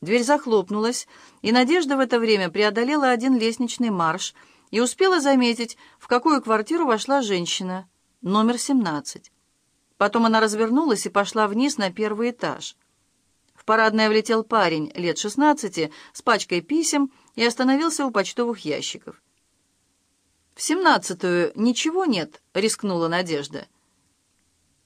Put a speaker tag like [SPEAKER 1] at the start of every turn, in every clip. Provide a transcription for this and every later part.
[SPEAKER 1] Дверь захлопнулась, и Надежда в это время преодолела один лестничный марш и успела заметить, в какую квартиру вошла женщина, номер 17. Потом она развернулась и пошла вниз на первый этаж. В парадное влетел парень лет 16 с пачкой писем и остановился у почтовых ящиков. «В семнадцатую ничего нет?» — рискнула Надежда.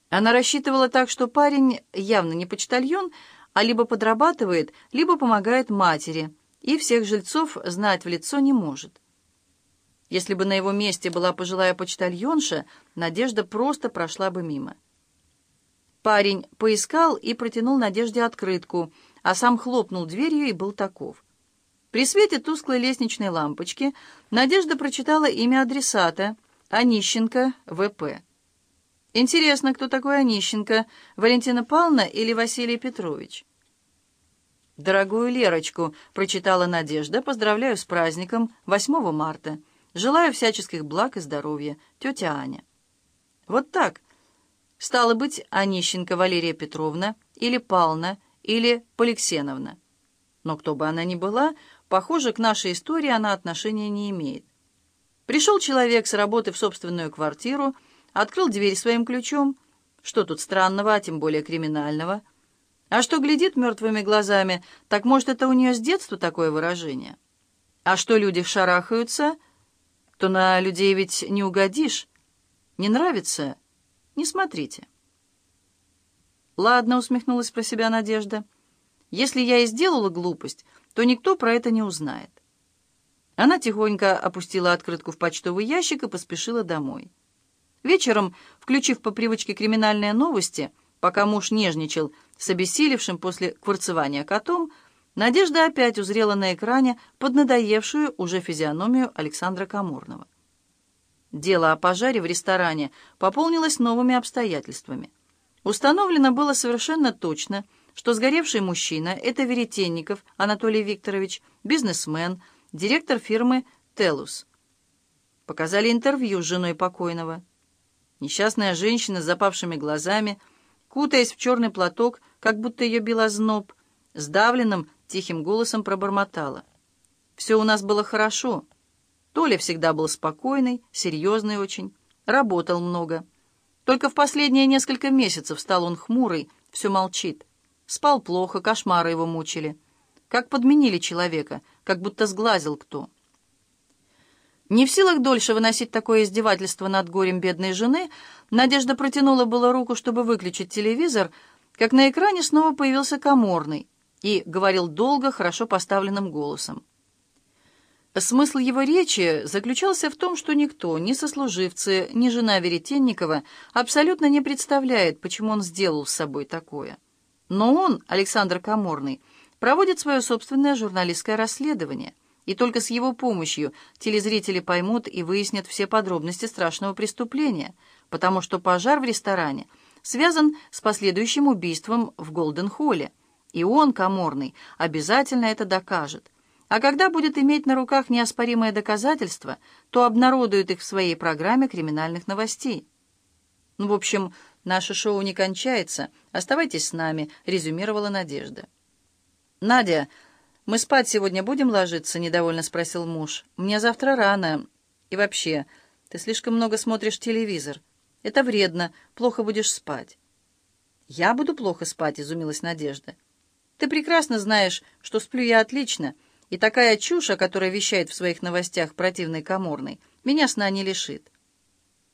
[SPEAKER 1] Она рассчитывала так, что парень явно не почтальон, а либо подрабатывает, либо помогает матери, и всех жильцов знать в лицо не может. Если бы на его месте была пожилая почтальонша, Надежда просто прошла бы мимо. Парень поискал и протянул Надежде открытку, а сам хлопнул дверью и был таков. При свете тусклой лестничной лампочки Надежда прочитала имя адресата — Онищенко, В.П. Интересно, кто такой Онищенко, Валентина Павловна или Василий Петрович? «Дорогую Лерочку», — прочитала Надежда, — «поздравляю с праздником, 8 марта. Желаю всяческих благ и здоровья. Тетя Аня». Вот так. Стало быть, Онищенко Валерия Петровна, или Павловна, или Поликсеновна. Но кто бы она ни была, похоже, к нашей истории она отношения не имеет. Пришел человек с работы в собственную квартиру, Открыл дверь своим ключом. Что тут странного, а тем более криминального? А что глядит мертвыми глазами, так может, это у нее с детства такое выражение? А что люди шарахаются, то на людей ведь не угодишь. Не нравится? Не смотрите. «Ладно», — усмехнулась про себя Надежда. «Если я и сделала глупость, то никто про это не узнает». Она тихонько опустила открытку в почтовый ящик и поспешила домой. Вечером, включив по привычке криминальные новости, пока муж нежничал с обессилевшим после кварцевания котом, Надежда опять узрела на экране поднадоевшую уже физиономию Александра Каморного. Дело о пожаре в ресторане пополнилось новыми обстоятельствами. Установлено было совершенно точно, что сгоревший мужчина — это Веретенников Анатолий Викторович, бизнесмен, директор фирмы «Телус». Показали интервью с женой покойного. Несчастная женщина с запавшими глазами, кутаясь в черный платок, как будто ее била зноб, сдавленным, тихим голосом пробормотала. «Все у нас было хорошо. Толя всегда был спокойный, серьезный очень, работал много. Только в последние несколько месяцев стал он хмурый, все молчит. Спал плохо, кошмары его мучили. Как подменили человека, как будто сглазил кто». Не в силах дольше выносить такое издевательство над горем бедной жены, Надежда протянула было руку, чтобы выключить телевизор, как на экране снова появился Каморный и говорил долго, хорошо поставленным голосом. Смысл его речи заключался в том, что никто, ни сослуживцы, ни жена Веретенникова, абсолютно не представляет, почему он сделал с собой такое. Но он, Александр Каморный, проводит свое собственное журналистское расследование – и только с его помощью телезрители поймут и выяснят все подробности страшного преступления, потому что пожар в ресторане связан с последующим убийством в Голден-Холле, и он, Каморный, обязательно это докажет. А когда будет иметь на руках неоспоримые доказательства, то обнародует их в своей программе криминальных новостей. Ну, в общем, наше шоу не кончается. Оставайтесь с нами, резюмировала Надежда. Надя, «Мы спать сегодня будем ложиться?» — недовольно спросил муж. «Мне завтра рано. И вообще, ты слишком много смотришь телевизор. Это вредно, плохо будешь спать». «Я буду плохо спать», — изумилась Надежда. «Ты прекрасно знаешь, что сплю я отлично, и такая чушь, о которой вещает в своих новостях противный Каморный, меня сна не лишит.